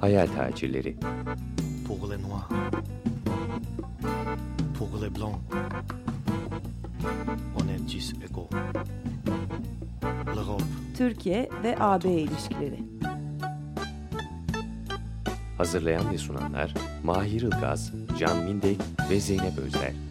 Hayal tacirleri. Pour les noirs. Pour les blancs. On est tous égaux. L'Europe. Türkiye ve AB ilişkileri. Hazırlayan ve sunanlar Mahir Ilgaz, Can Mindek ve Zeynep Özer.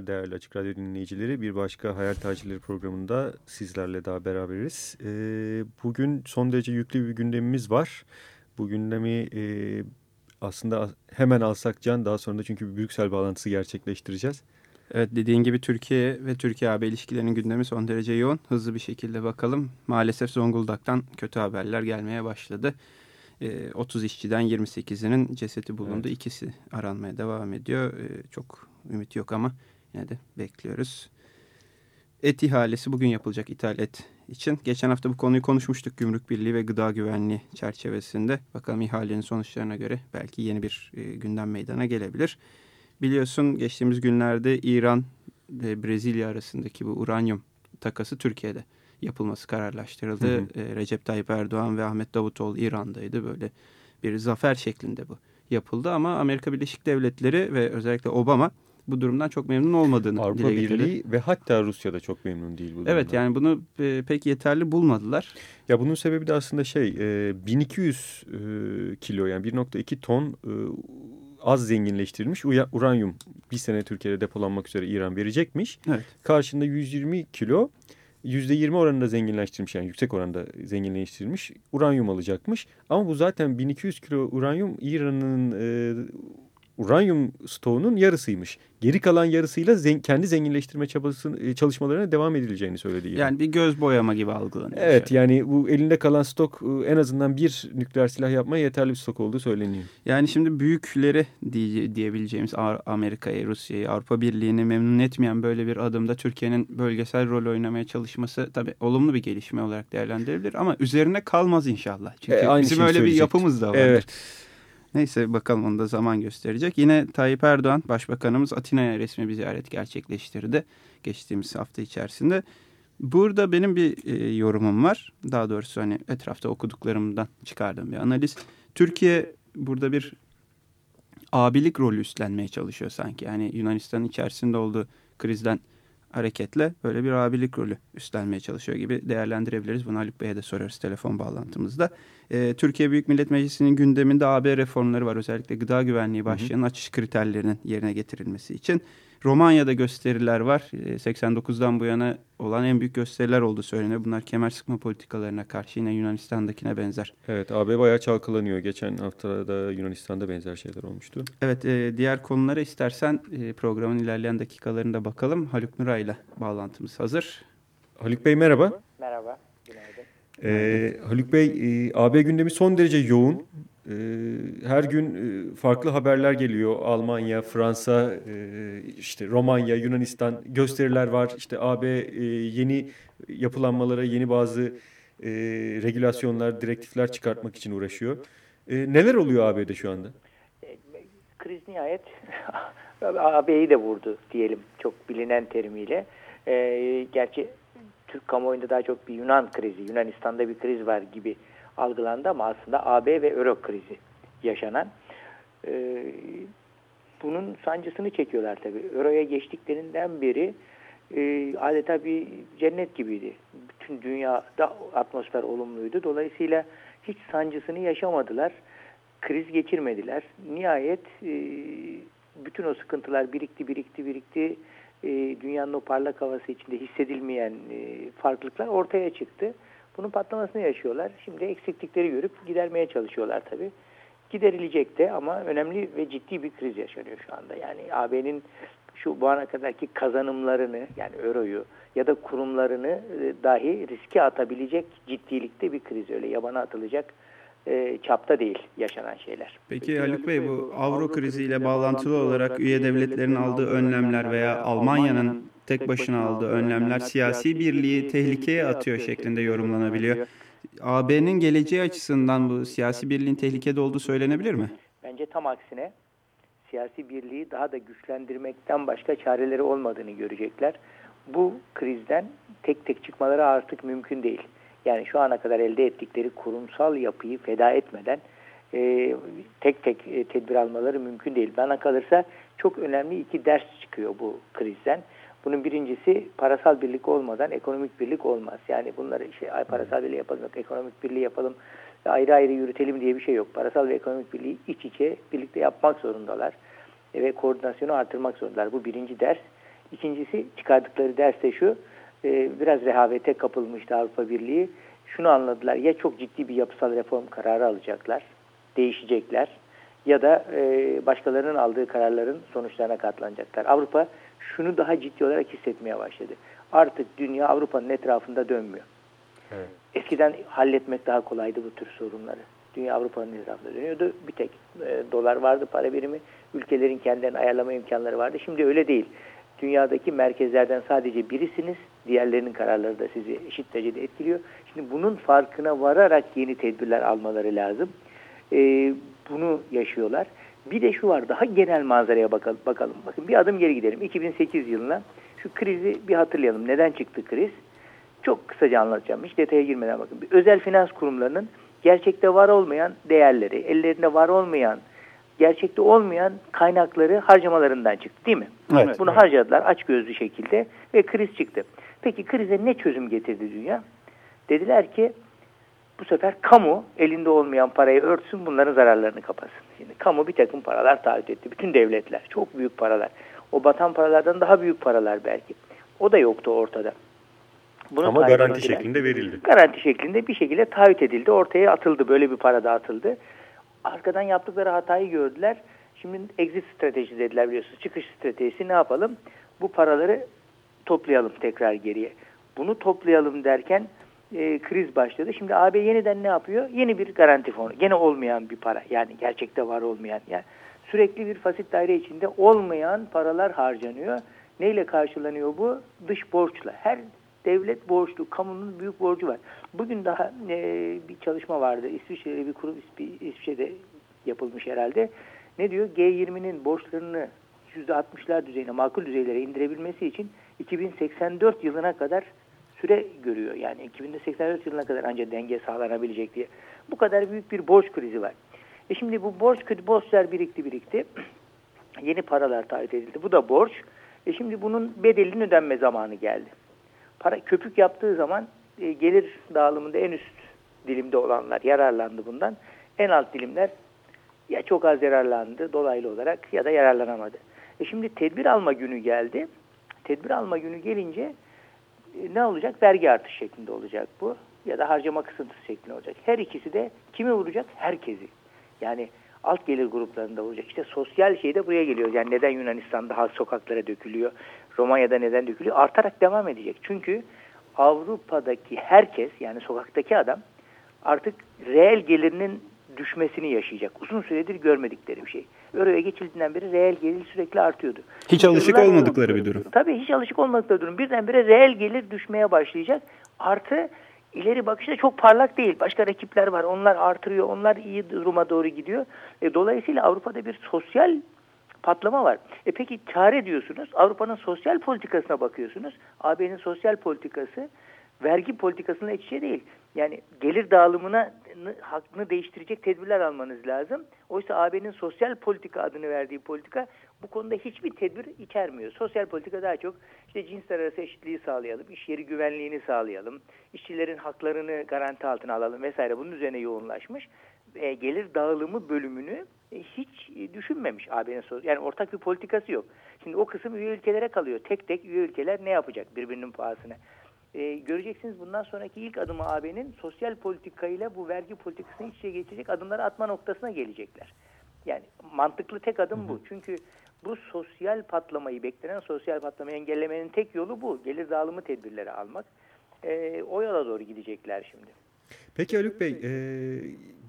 Günler değerli Açık Radyo dinleyicileri. Bir başka Hayal Tacirleri programında sizlerle daha beraberiz. Ee, bugün son derece yüklü bir gündemimiz var. Bu gündemi e, aslında hemen alsak Can daha sonra da çünkü bir Brüksel bağlantısı gerçekleştireceğiz. Evet dediğin gibi Türkiye ve Türkiye-AB ilişkilerinin gündemi son derece yoğun. Hızlı bir şekilde bakalım. Maalesef Zonguldak'tan kötü haberler gelmeye başladı. 30 işçiden 28'inin cesedi bulundu. Evet. İkisi aranmaya devam ediyor. Çok ümit yok ama yine de bekliyoruz. Et ihalesi bugün yapılacak ithal et için. Geçen hafta bu konuyu konuşmuştuk Gümrük Birliği ve Gıda Güvenliği çerçevesinde. Bakalım ihalenin sonuçlarına göre belki yeni bir gündem meydana gelebilir. Biliyorsun geçtiğimiz günlerde İran ve Brezilya arasındaki bu uranyum takası Türkiye'de yapılması kararlaştırıldı. Hı hı. E, Recep Tayyip Erdoğan ve Ahmet Davutoğlu İran'daydı. Böyle bir zafer şeklinde bu yapıldı ama Amerika Birleşik Devletleri ve özellikle Obama bu durumdan çok memnun olmadığını Avrupa dile getirdi. Birliği ve hatta Rusya da çok memnun değil bu durumdan. Evet yani bunu e, pek yeterli bulmadılar. Ya bunun sebebi de aslında şey e, 1200 e, kilo yani 1.2 ton e, az zenginleştirilmiş uranyum bir sene Türkiye'de depolanmak üzere İran verecekmiş. Evet. Karşında 120 kilo %20 oranında zenginleştirilmiş yani yüksek oranda zenginleştirilmiş uranyum alacakmış. Ama bu zaten 1200 kilo uranyum İran'ın e, uranyum stoğunun yarısıymış. Geri kalan yarısıyla zen, kendi zenginleştirme çabası çalışmalarına devam edileceğini söyledi. Yani. yani bir göz boyama gibi algılanıyor. Evet şey. yani bu elinde kalan stok en azından bir nükleer silah yapmaya yeterli bir stok olduğu söyleniyor. Yani şimdi büyükleri diye, diyebileceğimiz Amerika'yı, Rusya'yı, Avrupa Birliği'ni memnun etmeyen böyle bir adımda Türkiye'nin bölgesel rol oynamaya çalışması tabii olumlu bir gelişme olarak değerlendirilebilir ama üzerine kalmaz inşallah. Çünkü e, bizim öyle bir yapımız da var. Evet. Neyse bakalım onu da zaman gösterecek. Yine Tayyip Erdoğan Başbakanımız Atina'ya resmi bir ziyaret gerçekleştirdi geçtiğimiz hafta içerisinde. Burada benim bir e, yorumum var. Daha doğrusu hani etrafta okuduklarımdan çıkardığım bir analiz. Türkiye burada bir abilik rolü üstlenmeye çalışıyor sanki. Yani Yunanistan'ın içerisinde olduğu krizden hareketle böyle bir abilik rolü üstlenmeye çalışıyor gibi değerlendirebiliriz. Bunu Haluk Bey'e de sorarız telefon bağlantımızda. Ee, Türkiye Büyük Millet Meclisi'nin gündeminde AB reformları var. Özellikle gıda güvenliği başlığının açış kriterlerinin yerine getirilmesi için. Romanya'da gösteriler var. 89'dan ee, bu yana olan en büyük gösteriler olduğu söyleniyor. Bunlar kemer sıkma politikalarına karşı yine Yunanistan'dakine benzer. Evet AB bayağı çalkalanıyor. Geçen hafta da Yunanistan'da benzer şeyler olmuştu. Evet e, diğer konulara istersen e, programın ilerleyen dakikalarında bakalım. Haluk Nuray ile bağlantımız hazır. Haluk Bey merhaba. Merhaba. Günaydın. Ee, Haluk Bey, e, AB gündemi son derece yoğun. Ee, her gün e, farklı haberler geliyor. Almanya, Fransa, e, işte Romanya, Yunanistan gösteriler var. İşte AB e, yeni yapılanmalara, yeni bazı regülasyonlar, direktifler çıkartmak için uğraşıyor. Neler oluyor AB'de şu anda? Kriz nihayet AB'yi de vurdu diyelim çok bilinen terimiyle. Gerçi Türk kamuoyunda daha çok bir Yunan krizi, Yunanistan'da bir kriz var gibi algılandı ama aslında AB ve Euro krizi yaşanan. E, bunun sancısını çekiyorlar tabii. Euro'ya geçtiklerinden beri e, adeta bir cennet gibiydi. Bütün dünyada atmosfer olumluydu. Dolayısıyla hiç sancısını yaşamadılar. Kriz geçirmediler. Nihayet e, bütün o sıkıntılar birikti, birikti, birikti. E, dünyanın o parlak havası içinde hissedilmeyen e, farklılıklar ortaya çıktı. Bunun patlamasını yaşıyorlar. Şimdi eksiklikleri görüp gidermeye çalışıyorlar tabii. Giderilecek de ama önemli ve ciddi bir kriz yaşanıyor şu anda. Yani AB'nin şu bu ana kadarki kazanımlarını yani euroyu ya da kurumlarını e, dahi riske atabilecek ciddilikte bir kriz. Öyle yabana atılacak e, çapta değil yaşanan şeyler. Peki, Peki Haluk Bey bu avro kriziyle bağlantılı olarak üye devletlerin aldığı önlemler veya Almanya'nın tek başına aldığı önlemler siyasi birliği tehlikeye atıyor şeklinde yorumlanabiliyor. AB'nin geleceği açısından bu siyasi birliğin tehlikede olduğu söylenebilir mi? Bence tam aksine siyasi birliği daha da güçlendirmekten başka çareleri olmadığını görecekler. Bu krizden tek tek çıkmaları artık mümkün değil. Yani şu ana kadar elde ettikleri kurumsal yapıyı feda etmeden e, tek tek e, tedbir almaları mümkün değil. Bana kalırsa çok önemli iki ders çıkıyor bu krizden. Bunun birincisi parasal birlik olmadan ekonomik birlik olmaz. Yani bunları işte ay parasal birliği yapalım, ekonomik birliği yapalım, ayrı ayrı yürütelim diye bir şey yok. Parasal ve ekonomik birliği iç içe birlikte yapmak zorundalar. E, ve koordinasyonu artırmak zorundalar. Bu birinci ders. İkincisi çıkardıkları ders de şu, e, biraz rehavete kapılmıştı Avrupa Birliği. Şunu anladılar, ya çok ciddi bir yapısal reform kararı alacaklar, değişecekler ya da e, başkalarının aldığı kararların sonuçlarına katlanacaklar. Avrupa şunu daha ciddi olarak hissetmeye başladı. Artık dünya Avrupa'nın etrafında dönmüyor. Evet. Eskiden halletmek daha kolaydı bu tür sorunları. Dünya Avrupa'nın etrafında dönüyordu. Bir tek e, dolar vardı para birimi. Ülkelerin kendilerini ayarlama imkanları vardı. Şimdi öyle değil. Dünyadaki merkezlerden sadece birisiniz. Diğerlerinin kararları da sizi eşit derecede etkiliyor. Şimdi bunun farkına vararak yeni tedbirler almaları lazım. E, bunu yaşıyorlar. Bir de şu var daha genel manzaraya bakalım. bakalım. Bakın bir adım geri gidelim. 2008 yılına şu krizi bir hatırlayalım. Neden çıktı kriz? Çok kısaca anlatacağım. Hiç detaya girmeden bakın. Özel finans kurumlarının gerçekte var olmayan değerleri, ellerinde var olmayan, gerçekte olmayan kaynakları harcamalarından çıktı değil mi? Evet, Bunu evet. harcadılar aç gözlü şekilde ve kriz çıktı. Peki krize ne çözüm getirdi dünya? Dediler ki bu sefer kamu elinde olmayan parayı örtsün bunların zararlarını kapasın. Şimdi kamu bir takım paralar taahhüt etti. Bütün devletler çok büyük paralar. O batan paralardan daha büyük paralar belki. O da yoktu ortada. Bunu Ama garanti edilen, şeklinde verildi. Garanti şeklinde bir şekilde taahhüt edildi. Ortaya atıldı. Böyle bir para da atıldı. Arkadan yaptıkları hatayı gördüler. Şimdi exit stratejisi dediler biliyorsunuz. Çıkış stratejisi ne yapalım? Bu paraları toplayalım tekrar geriye. Bunu toplayalım derken e, kriz başladı. Şimdi AB yeniden ne yapıyor? Yeni bir garanti fonu. Gene olmayan bir para. Yani gerçekte var olmayan. Yani sürekli bir fasit daire içinde olmayan paralar harcanıyor. Neyle karşılanıyor bu? Dış borçla. Her devlet borçlu, kamunun büyük borcu var. Bugün daha e, bir çalışma vardı. İsviçre'de bir kurum İsviçre'de yapılmış herhalde. Ne diyor? G20'nin borçlarını %60'lar düzeyine, makul düzeylere indirebilmesi için 2084 yılına kadar süre görüyor. Yani 2084 yılına kadar ancak denge sağlanabilecek diye. Bu kadar büyük bir borç krizi var. E şimdi bu borç krizi, borçlar birikti birikti. Yeni paralar taahhüt edildi. Bu da borç. E şimdi bunun bedelinin ödenme zamanı geldi. Para köpük yaptığı zaman e, gelir dağılımında en üst dilimde olanlar yararlandı bundan. En alt dilimler ya çok az yararlandı dolaylı olarak ya da yararlanamadı. E şimdi tedbir alma günü geldi. Tedbir alma günü gelince e, ne olacak? Vergi artış şeklinde olacak bu. Ya da harcama kısıntısı şeklinde olacak. Her ikisi de kimi vuracak? Herkesi. Yani alt gelir gruplarında olacak. İşte sosyal şey de buraya geliyor. Yani neden Yunanistan'da halk sokaklara dökülüyor? Romanya'da neden dökülüyor? Artarak devam edecek. Çünkü Avrupa'daki herkes yani sokaktaki adam artık reel gelirinin düşmesini yaşayacak. Uzun süredir görmedikleri bir şey. Euro'ya geçildiğinden beri reel gelir sürekli artıyordu. Hiç alışık Yıllar olmadıkları bir durum. Tabii hiç alışık olmadıkları durum. Birdenbire reel gelir düşmeye başlayacak. Artı ileri bakışta çok parlak değil. Başka rakipler var. Onlar artırıyor. Onlar iyi duruma doğru gidiyor. E, dolayısıyla Avrupa'da bir sosyal patlama var. E peki çare diyorsunuz. Avrupa'nın sosyal politikasına bakıyorsunuz. AB'nin sosyal politikası vergi politikasına iç içe değil. Yani gelir dağılımına hakkını değiştirecek tedbirler almanız lazım. Oysa AB'nin sosyal politika adını verdiği politika bu konuda hiçbir tedbir içermiyor. Sosyal politika daha çok işte cinsler arası eşitliği sağlayalım, iş yeri güvenliğini sağlayalım, işçilerin haklarını garanti altına alalım vesaire bunun üzerine yoğunlaşmış. E, gelir dağılımı bölümünü hiç düşünmemiş AB'nin yani ortak bir politikası yok. Şimdi o kısım üye ülkelere kalıyor. Tek tek üye ülkeler ne yapacak birbirinin pahasına? E, göreceksiniz bundan sonraki ilk adımı AB'nin sosyal politikayla bu vergi politikasını iç içe geçecek adımları atma noktasına gelecekler. Yani mantıklı tek adım bu. Çünkü bu sosyal patlamayı, beklenen sosyal patlamayı engellemenin tek yolu bu. Gelir dağılımı tedbirleri almak. E, o yola doğru gidecekler şimdi. Peki Haluk Bey, e,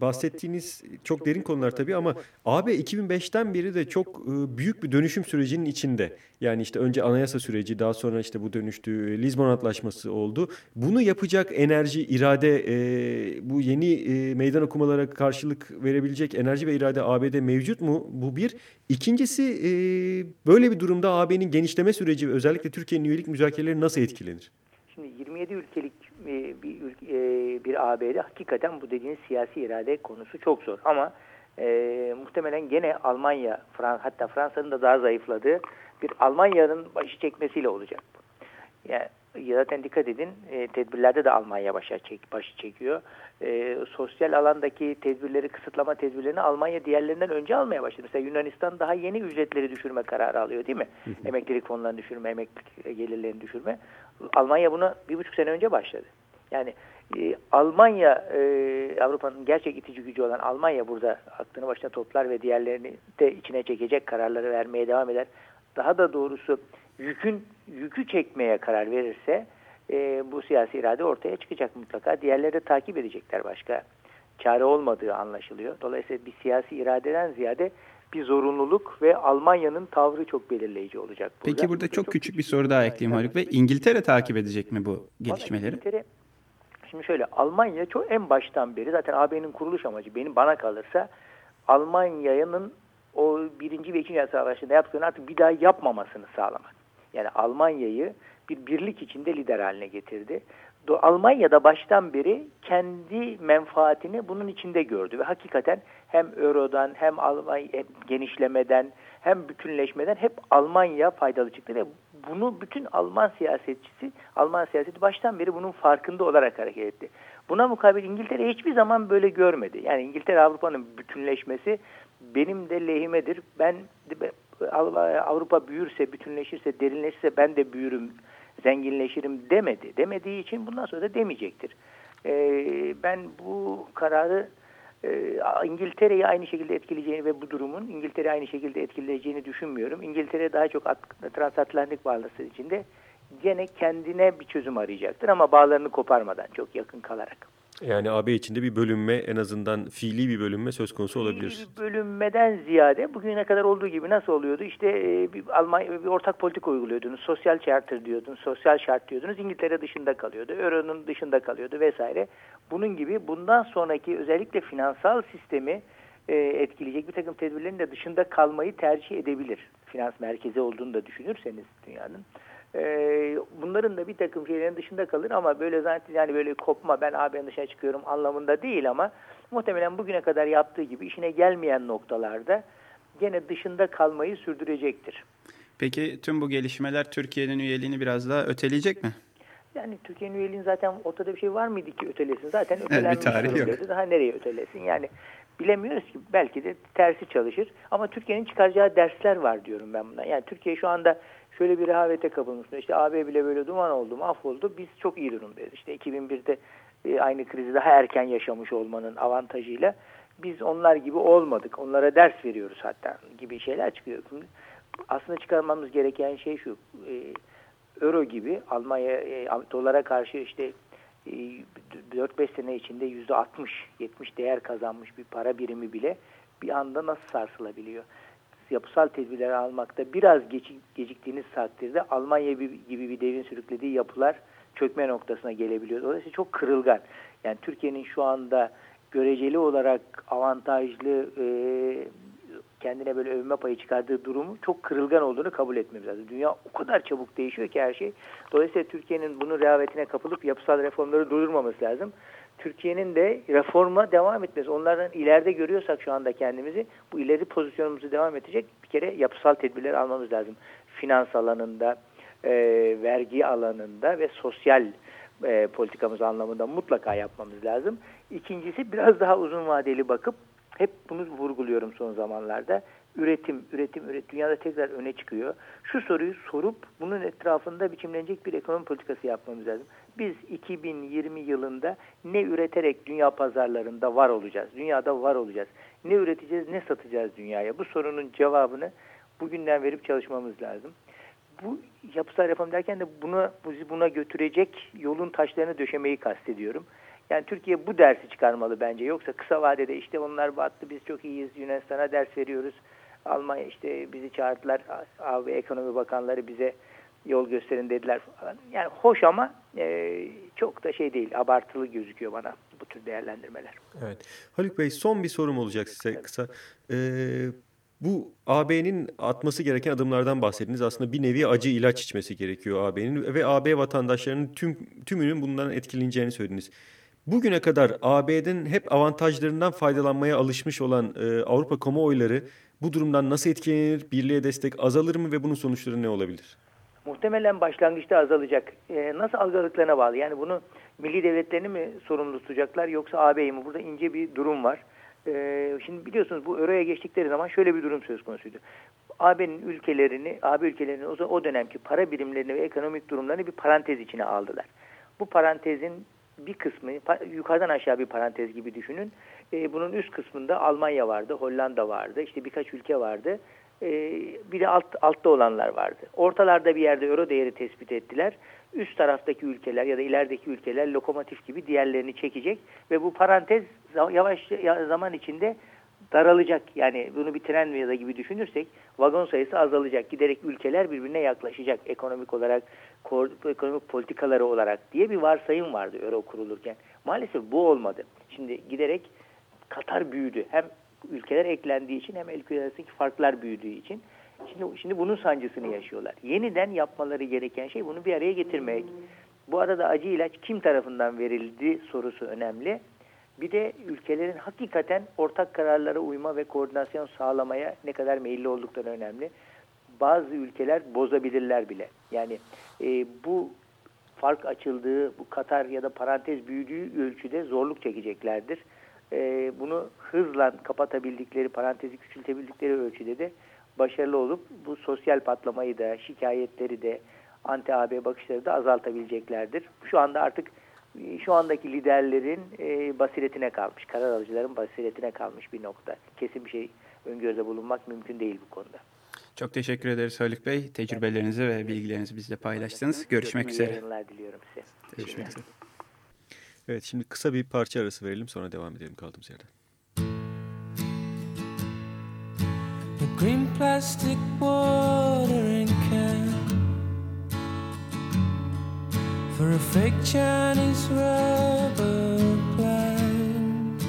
bahsettiğiniz çok derin konular tabii ama AB 2005'ten beri de çok e, büyük bir dönüşüm sürecinin içinde. Yani işte önce anayasa süreci, daha sonra işte bu dönüştü, Lizbon Antlaşması oldu. Bunu yapacak enerji, irade, e, bu yeni e, meydan okumalara karşılık verebilecek enerji ve irade AB'de mevcut mu? Bu bir. İkincisi böyle bir durumda AB'nin genişleme süreci özellikle Türkiye'nin üyelik müzakereleri nasıl etkilenir? Şimdi 27 ülkelik bir, bir AB'de hakikaten bu dediğiniz siyasi irade konusu çok zor. Ama e, muhtemelen gene Almanya, Fran hatta Fransa'nın da daha zayıfladığı bir Almanya'nın başı çekmesiyle olacak. Yani zaten dikkat edin e, tedbirlerde de Almanya başa çek, başı çekiyor. E, sosyal alandaki tedbirleri, kısıtlama tedbirlerini Almanya diğerlerinden önce almaya başladı. Mesela Yunanistan daha yeni ücretleri düşürme kararı alıyor değil mi? Emeklilik fonlarını düşürme, emeklilik gelirlerini düşürme. Almanya bunu bir buçuk sene önce başladı. Yani e, Almanya, e, Avrupa'nın gerçek itici gücü olan Almanya burada aklını başına toplar ve diğerlerini de içine çekecek kararları vermeye devam eder. Daha da doğrusu yükün yükü çekmeye karar verirse e, bu siyasi irade ortaya çıkacak mutlaka. Diğerleri de takip edecekler başka çare olmadığı anlaşılıyor. Dolayısıyla bir siyasi iradeden ziyade bir zorunluluk ve Almanya'nın tavrı çok belirleyici olacak. Burada. Peki burada çok, çok küçük bir soru daha ekleyeyim Haluk Bey. İngiltere takip edecek mi bu gelişmeleri? İngiltere, şimdi şöyle Almanya çok en baştan beri zaten AB'nin kuruluş amacı benim bana kalırsa Almanya'nın o birinci ve ikinci Savaşı'nda yaptığını artık bir daha yapmamasını sağlamak. Yani Almanya'yı bir birlik içinde lider haline getirdi. Almanya'da baştan beri kendi menfaatini bunun içinde gördü ve hakikaten hem Euro'dan hem Almanya hem genişlemeden hem bütünleşmeden hep Almanya faydalı çıktı ve bunu bütün Alman siyasetçisi, Alman siyaseti baştan beri bunun farkında olarak hareket etti. Buna mukabil İngiltere hiçbir zaman böyle görmedi. Yani İngiltere Avrupa'nın bütünleşmesi benim de lehimedir. Ben Avrupa büyürse, bütünleşirse, derinleşirse ben de büyürüm, zenginleşirim demedi. Demediği için bundan sonra da demeyecektir. Ee, ben bu kararı e, İngiltere'yi aynı şekilde etkileyeceğini ve bu durumun İngiltere'yi aynı şekilde etkileyeceğini düşünmüyorum. İngiltere daha çok transatlantik bağlısı içinde gene kendine bir çözüm arayacaktır ama bağlarını koparmadan çok yakın kalarak. Yani AB içinde bir bölünme en azından fiili bir bölünme söz konusu olabilir. Fiili bir bölünmeden ziyade bugüne kadar olduğu gibi nasıl oluyordu? İşte e, bir Almanya bir ortak politika uyguluyordunuz. Sosyal charter diyordunuz, sosyal şart diyordunuz. İngiltere dışında kalıyordu. Euro'nun dışında kalıyordu vesaire. Bunun gibi bundan sonraki özellikle finansal sistemi e, etkileyecek bir takım tedbirlerin de dışında kalmayı tercih edebilir. Finans merkezi olduğunu da düşünürseniz dünyanın. E, bunların da bir takım şeylerin dışında kalır ama böyle zaten yani böyle kopma ben AB'nin dışına çıkıyorum anlamında değil ama muhtemelen bugüne kadar yaptığı gibi işine gelmeyen noktalarda gene dışında kalmayı sürdürecektir. Peki tüm bu gelişmeler Türkiye'nin üyeliğini biraz daha öteleyecek mi? Yani Türkiye'nin üyeliğinin zaten ortada bir şey var mıydı ki ötelesin? Zaten ötelenmiş durumdaydı. Daha nereye ötelesin? Yani bilemiyoruz ki belki de tersi çalışır. Ama Türkiye'nin çıkaracağı dersler var diyorum ben buna. Yani Türkiye şu anda şöyle bir rehavete kapılmış. İşte AB bile böyle duman oldu, mahvoldu. Biz çok iyi durumdayız. İşte 2001'de e, aynı krizi daha erken yaşamış olmanın avantajıyla biz onlar gibi olmadık. Onlara ders veriyoruz hatta gibi şeyler çıkıyor. Aslında çıkarmamız gereken şey şu. E, Euro gibi Almanya e, dolara karşı işte 4-5 sene içinde %60-70 değer kazanmış bir para birimi bile bir anda nasıl sarsılabiliyor? Yapısal tedbirler almakta biraz geciktiğiniz takdirde Almanya gibi bir devin sürüklediği yapılar çökme noktasına gelebiliyor. Dolayısıyla çok kırılgan. Yani Türkiye'nin şu anda göreceli olarak avantajlı e, kendine böyle övünme payı çıkardığı durumu çok kırılgan olduğunu kabul etmemiz lazım. Dünya o kadar çabuk değişiyor ki her şey. Dolayısıyla Türkiye'nin bunun rehavetine kapılıp yapısal reformları durdurmaması lazım. Türkiye'nin de reforma devam etmesi. Onlardan ileride görüyorsak şu anda kendimizi bu ileri pozisyonumuzu devam edecek bir kere yapısal tedbirler almamız lazım. Finans alanında, e, vergi alanında ve sosyal e, politikamız anlamında mutlaka yapmamız lazım. İkincisi biraz daha uzun vadeli bakıp hep bunu vurguluyorum son zamanlarda. Üretim, üretim, üretim dünyada tekrar öne çıkıyor. Şu soruyu sorup bunun etrafında biçimlenecek bir ekonomi politikası yapmamız lazım biz 2020 yılında ne üreterek dünya pazarlarında var olacağız? Dünyada var olacağız. Ne üreteceğiz, ne satacağız dünyaya? Bu sorunun cevabını bugünden verip çalışmamız lazım. Bu yapısal reform derken de buna, buna götürecek yolun taşlarını döşemeyi kastediyorum. Yani Türkiye bu dersi çıkarmalı bence. Yoksa kısa vadede işte onlar battı biz çok iyiyiz Yunanistan'a ders veriyoruz. Almanya işte bizi çağırdılar. AB Ekonomi Bakanları bize yol gösterin dediler falan. Yani hoş ama e, çok da şey değil. Abartılı gözüküyor bana bu tür değerlendirmeler. Evet. Haluk Bey son bir sorum olacak size kısa. Ee, bu AB'nin atması gereken adımlardan bahsettiniz. Aslında bir nevi acı ilaç içmesi gerekiyor AB'nin ve AB vatandaşlarının tüm tümünün bundan etkileneceğini söylediniz. Bugüne kadar AB'den hep avantajlarından faydalanmaya alışmış olan e, Avrupa kamuoyları bu durumdan nasıl etkilenir? Birliğe destek azalır mı ve bunun sonuçları ne olabilir? Muhtemelen başlangıçta azalacak. Ee, nasıl algıladıklarına bağlı. Yani bunu milli devletlerini mi sorumlu tutacaklar yoksa AB'yi mi? Burada ince bir durum var. Ee, şimdi biliyorsunuz bu Euro'ya geçtikleri zaman şöyle bir durum söz konusuydu. AB'nin ülkelerini, AB ülkelerini o, o dönemki para birimlerini ve ekonomik durumlarını bir parantez içine aldılar. Bu parantezin bir kısmı yukarıdan aşağı bir parantez gibi düşünün. E, bunun üst kısmında Almanya vardı, Hollanda vardı, işte birkaç ülke vardı. E, bir de alt, altta olanlar vardı. Ortalarda bir yerde euro değeri tespit ettiler. Üst taraftaki ülkeler ya da ilerideki ülkeler lokomotif gibi diğerlerini çekecek ve bu parantez yavaş zaman içinde daralacak. Yani bunu bir tren ya da gibi düşünürsek vagon sayısı azalacak. Giderek ülkeler birbirine yaklaşacak ekonomik olarak, ekonomik politikaları olarak diye bir varsayım vardı euro kurulurken. Maalesef bu olmadı. Şimdi giderek Katar büyüdü. Hem ülkeler eklendiği için hem ülkeler arasındaki farklar büyüdüğü için. Şimdi, şimdi bunun sancısını yaşıyorlar. Yeniden yapmaları gereken şey bunu bir araya getirmek. Bu arada acı ilaç kim tarafından verildi sorusu önemli. Bir de ülkelerin hakikaten ortak kararlara uyma ve koordinasyon sağlamaya ne kadar meyilli oldukları önemli. Bazı ülkeler bozabilirler bile. Yani e, bu fark açıldığı, bu Katar ya da parantez büyüdüğü ölçüde zorluk çekeceklerdir. E, bunu hızla kapatabildikleri, parantezi küçültebildikleri ölçüde de başarılı olup bu sosyal patlamayı da, şikayetleri de, anti-AB bakışları da azaltabileceklerdir. Şu anda artık şu andaki liderlerin e, basiretine kalmış, karar alıcıların basiretine kalmış bir nokta. Kesin bir şey öngörüde bulunmak mümkün değil bu konuda. Çok teşekkür ederiz Haluk Bey. Tecrübelerinizi ve bilgilerinizi bizle paylaştınız. Görüşmek üzere. yayınlar diliyorum size. Görüşmek üzere. Evet şimdi kısa bir parça arası verelim sonra devam edelim kaldığımız yerden. The green plastic watering for a fake Chinese rubber plant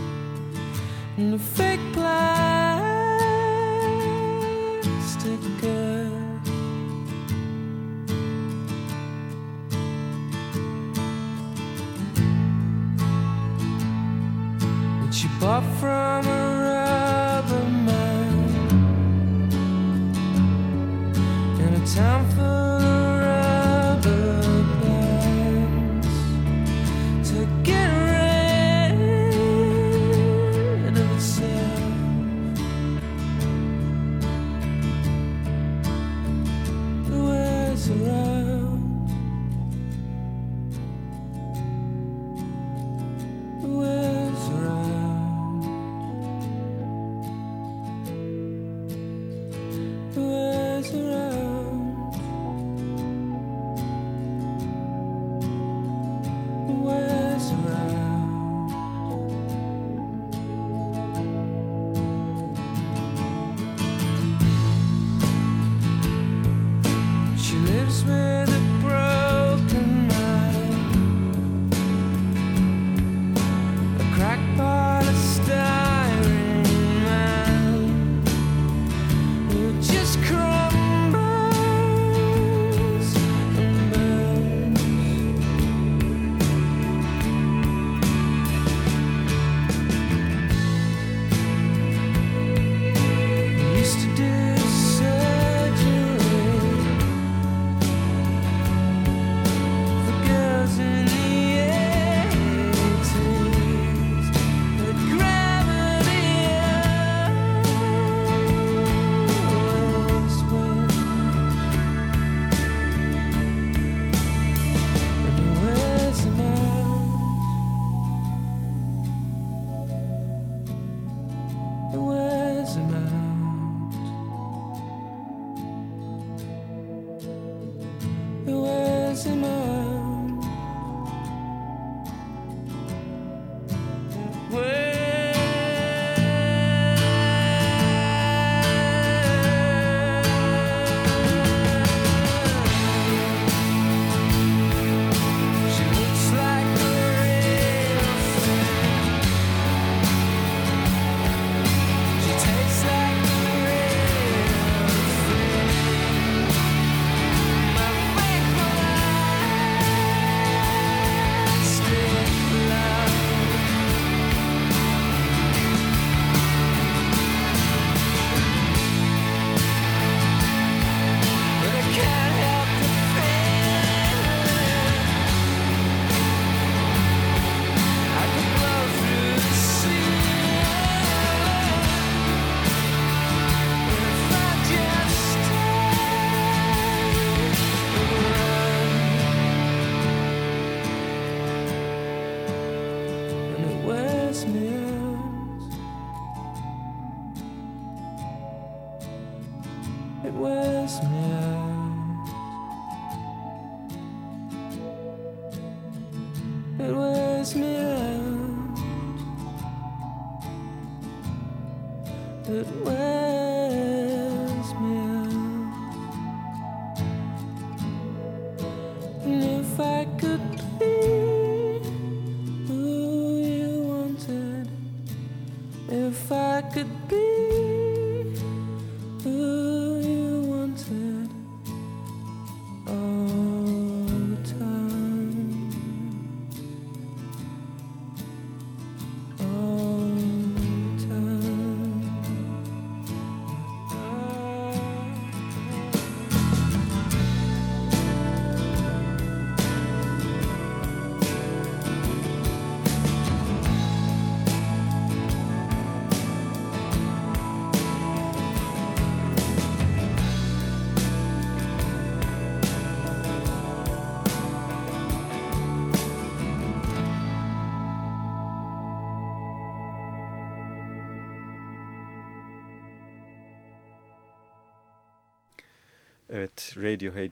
Evet, Radiohead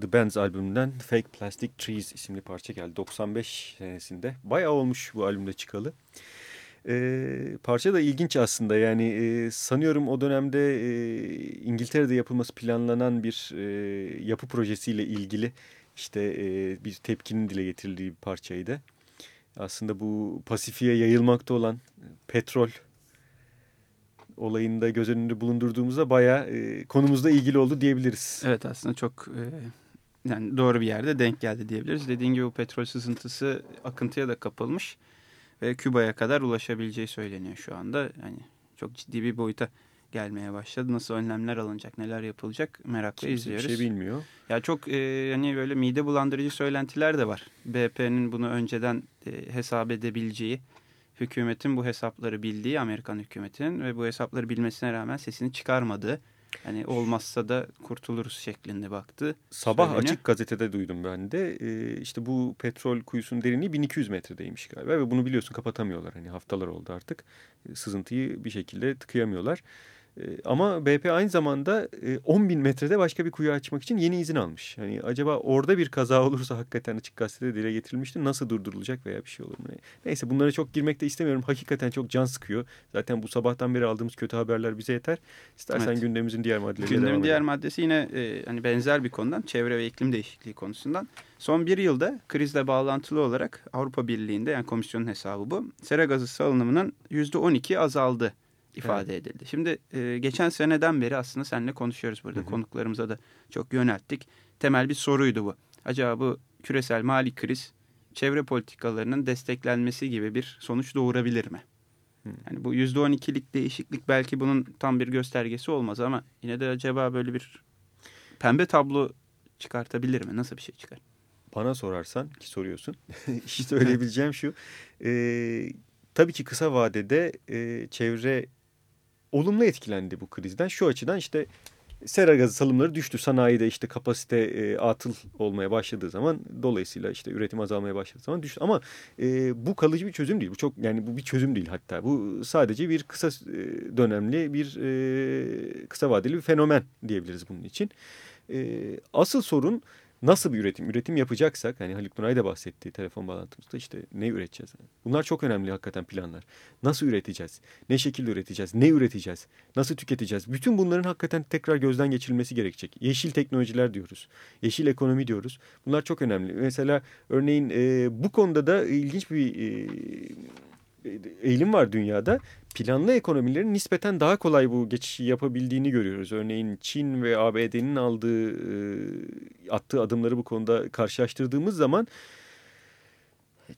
The Bands albümünden Fake Plastic Trees isimli parça geldi. 95 senesinde. Bayağı olmuş bu albümde çıkalı. Ee, parça da ilginç aslında yani e, sanıyorum o dönemde e, İngiltere'de yapılması planlanan bir e, yapı projesiyle ilgili işte e, bir tepkinin dile getirildiği bir parçaydı. Aslında bu Pasifik'e yayılmakta olan petrol olayında göz önünde bulundurduğumuzda bayağı e, konumuzla ilgili oldu diyebiliriz. Evet aslında çok e, yani doğru bir yerde denk geldi diyebiliriz. Dediğin gibi bu petrol sızıntısı akıntıya da kapılmış ve Küba'ya kadar ulaşabileceği söyleniyor şu anda. Yani çok ciddi bir boyuta gelmeye başladı. Nasıl önlemler alınacak, neler yapılacak merakla Kimse izliyoruz. bir şey bilmiyor. Ya çok e, hani böyle mide bulandırıcı söylentiler de var. BP'nin bunu önceden e, hesap edebileceği, hükümetin bu hesapları bildiği Amerikan hükümetinin ve bu hesapları bilmesine rağmen sesini çıkarmadığı, hani olmazsa da kurtuluruz şeklinde baktı. Sabah söyleniyor. açık gazetede duydum ben de. Ee, işte bu petrol kuyusunun derinliği 1200 metredeymiş galiba ve bunu biliyorsun kapatamıyorlar. Hani haftalar oldu artık. Ee, Sızıntıyı bir şekilde tıkayamıyorlar. Ee, ama BP aynı zamanda e, 10 bin metrede başka bir kuyu açmak için yeni izin almış. Hani acaba orada bir kaza olursa hakikaten açık gazetede dile getirilmişti. Nasıl durdurulacak veya bir şey olur mu? Neyse bunlara çok girmek de istemiyorum. Hakikaten çok can sıkıyor. Zaten bu sabahtan beri aldığımız kötü haberler bize yeter. İstersen Evet. gündemimizin diğer maddeleriyle Gündemin diğer maddesi yine e, hani benzer bir konudan çevre ve iklim değişikliği konusundan. Son bir yılda krizle bağlantılı olarak Avrupa Birliği'nde yani komisyonun hesabı bu. Sera gazı salınımının %12 azaldı ifade edildi. Şimdi e, geçen seneden beri aslında seninle konuşuyoruz burada. Hı hı. Konuklarımıza da çok yönelttik. Temel bir soruydu bu. Acaba bu küresel mali kriz çevre politikalarının desteklenmesi gibi bir sonuç doğurabilir mi? Hı. Yani bu %12'lik değişiklik belki bunun tam bir göstergesi olmaz ama yine de acaba böyle bir pembe tablo çıkartabilir mi? Nasıl bir şey çıkar? Bana sorarsan ki soruyorsun. işte söyleyebileceğim şu. E, tabii ki kısa vadede e, çevre olumlu etkilendi bu krizden. Şu açıdan işte sera gazı salımları düştü. Sanayide işte kapasite e, atıl olmaya başladığı zaman dolayısıyla işte üretim azalmaya başladığı zaman düştü. Ama e, bu kalıcı bir çözüm değil. Bu çok yani bu bir çözüm değil hatta. Bu sadece bir kısa e, dönemli bir e, kısa vadeli bir fenomen diyebiliriz bunun için. E, asıl sorun nasıl bir üretim? Üretim yapacaksak hani Haluk Nuray da bahsetti telefon bağlantımızda işte ne üreteceğiz? Bunlar çok önemli hakikaten planlar. Nasıl üreteceğiz? Ne şekilde üreteceğiz? Ne üreteceğiz? Nasıl tüketeceğiz? Bütün bunların hakikaten tekrar gözden geçirilmesi gerekecek. Yeşil teknolojiler diyoruz. Yeşil ekonomi diyoruz. Bunlar çok önemli. Mesela örneğin e, bu konuda da ilginç bir e, eğilim var dünyada. Planlı ekonomilerin nispeten daha kolay bu geçişi yapabildiğini görüyoruz. Örneğin Çin ve ABD'nin aldığı e, attığı adımları bu konuda karşılaştırdığımız zaman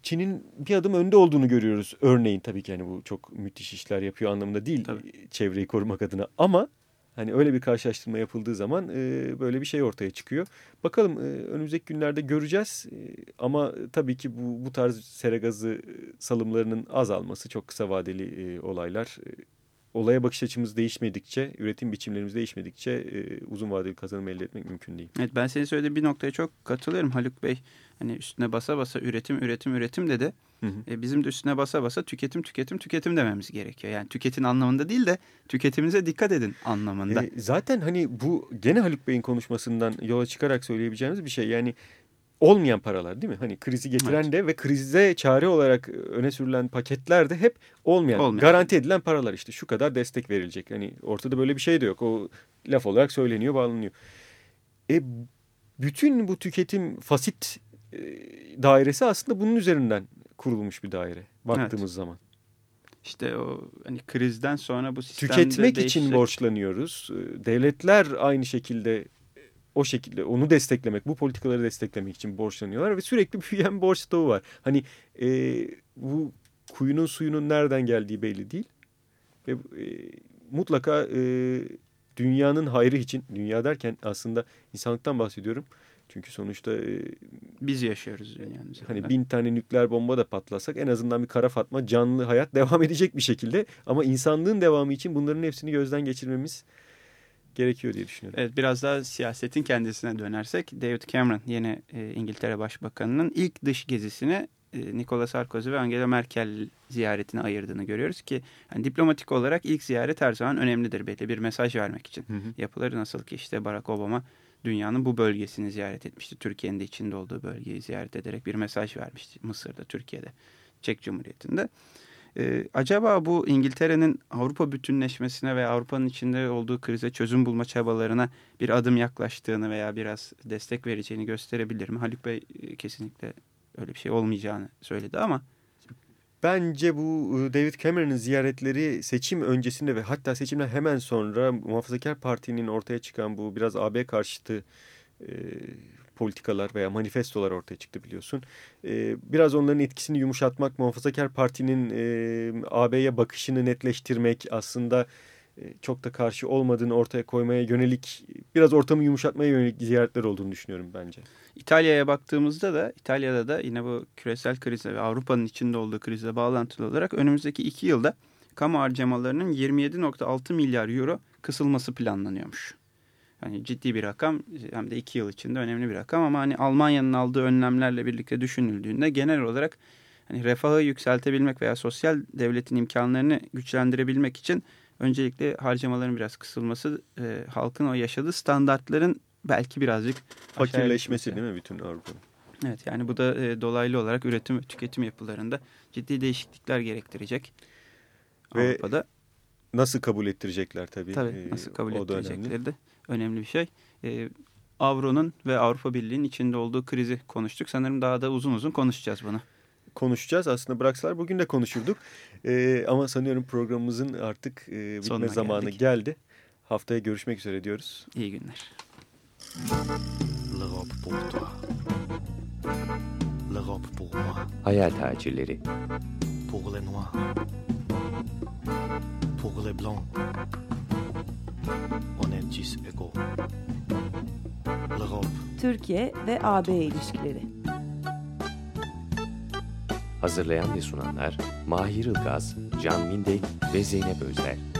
Çin'in bir adım önde olduğunu görüyoruz. Örneğin tabii ki hani bu çok müthiş işler yapıyor anlamında değil Tabii. çevreyi korumak adına ama hani öyle bir karşılaştırma yapıldığı zaman e, böyle bir şey ortaya çıkıyor. Bakalım e, önümüzdeki günlerde göreceğiz E, ama tabii ki bu bu tarz sera gazı salımlarının azalması çok kısa vadeli e, olaylar. E, olaya bakış açımız değişmedikçe, üretim biçimlerimiz değişmedikçe e, uzun vadeli kazanım elde etmek mümkün değil. Evet ben senin söylediğin bir noktaya çok katılıyorum Haluk Bey. Hani üstüne basa basa üretim üretim üretim dedi. Hı hı. E, bizim de üstüne basa basa tüketim tüketim tüketim dememiz gerekiyor. Yani tüketin anlamında değil de tüketiminize dikkat edin anlamında. E, zaten hani bu gene Haluk Bey'in konuşmasından yola çıkarak söyleyebileceğimiz bir şey. Yani olmayan paralar değil mi? Hani krizi getiren Evet. de ve krize çare olarak öne sürülen paketler de hep olmayan, Olmayan. garanti edilen paralar işte şu kadar destek verilecek. Hani ortada böyle bir şey de yok. O laf olarak söyleniyor, bağlanıyor. E bütün bu tüketim fasit e, dairesi aslında bunun üzerinden kurulmuş bir daire baktığımız zaman. İşte o hani krizden sonra bu sistemde Tüketmek için değişecek. borçlanıyoruz. E, Devletler aynı şekilde e, o şekilde onu desteklemek, bu politikaları desteklemek için borçlanıyorlar ve sürekli büyüyen borç stoğu var. Hani e, bu kuyunun suyunun nereden geldiği belli değil. Ve e, mutlaka e, dünyanın hayrı için, dünya derken aslında insanlıktan bahsediyorum. Çünkü sonuçta e, Biz yaşıyoruz dünyanın üzerinde. Hani bin tane nükleer bomba da patlasak en azından bir kara fatma canlı hayat devam edecek bir şekilde. Ama insanlığın devamı için bunların hepsini gözden geçirmemiz gerekiyor diye düşünüyorum. Evet biraz daha siyasetin kendisine dönersek David Cameron yeni e, İngiltere Başbakanı'nın ilk dış gezisini e, Nicolas Sarkozy ve Angela Merkel ziyaretine ayırdığını görüyoruz ki yani diplomatik olarak ilk ziyaret her zaman önemlidir belli bir mesaj vermek için. Hı hı. Yapıları nasıl ki işte Barack Obama dünyanın bu bölgesini ziyaret etmişti. Türkiye'nin de içinde olduğu bölgeyi ziyaret ederek bir mesaj vermişti. Mısır'da, Türkiye'de, Çek Cumhuriyeti'nde. Ee, acaba bu İngiltere'nin Avrupa bütünleşmesine ve Avrupa'nın içinde olduğu krize çözüm bulma çabalarına bir adım yaklaştığını veya biraz destek vereceğini gösterebilir mi? Haluk Bey e, kesinlikle öyle bir şey olmayacağını söyledi ama Bence bu e, David Cameron'ın ziyaretleri seçim öncesinde ve hatta seçimden hemen sonra Muhafazakar Parti'nin ortaya çıkan bu biraz AB karşıtı e, politikalar veya manifestolar ortaya çıktı biliyorsun. E, biraz onların etkisini yumuşatmak, Muhafazakar Parti'nin e, AB'ye bakışını netleştirmek aslında çok da karşı olmadığını ortaya koymaya yönelik biraz ortamı yumuşatmaya yönelik ziyaretler olduğunu düşünüyorum bence. İtalya'ya baktığımızda da İtalya'da da yine bu küresel krize ve Avrupa'nın içinde olduğu krize bağlantılı olarak önümüzdeki iki yılda kamu harcamalarının 27.6 milyar euro kısılması planlanıyormuş. Yani ciddi bir rakam hem de iki yıl içinde önemli bir rakam ama hani Almanya'nın aldığı önlemlerle birlikte düşünüldüğünde genel olarak hani refahı yükseltebilmek veya sosyal devletin imkanlarını güçlendirebilmek için öncelikle harcamaların biraz kısılması e, halkın o yaşadığı standartların belki birazcık Fakirleşmesi değil mi bütün Avrupa'nın? Evet yani bu da e, dolaylı olarak üretim ve tüketim yapılarında ciddi değişiklikler gerektirecek. Ve Avrupa'da Nasıl kabul ettirecekler tabii. tabii e, nasıl kabul o da önemli. ettirecekleri de önemli bir şey. E, Avro'nun ve Avrupa Birliği'nin içinde olduğu krizi konuştuk. Sanırım daha da uzun uzun konuşacağız bunu. Konuşacağız. Aslında bıraksalar bugün de konuşurduk. Ee, ama sanıyorum programımızın artık e, bitme Sonuna zamanı geldik. geldi. Haftaya görüşmek üzere diyoruz. İyi günler. L'Europe pour toi. L'Europe pour moi. Hayal tacirleri. Pour les Noirs. Pour les Blancs. On est tous égaux. L'Europe Türkiye ve AB ilişkileri. Hazırlayan ve sunanlar Mahir Ilgaz, Can Mindek ve Zeynep Özler.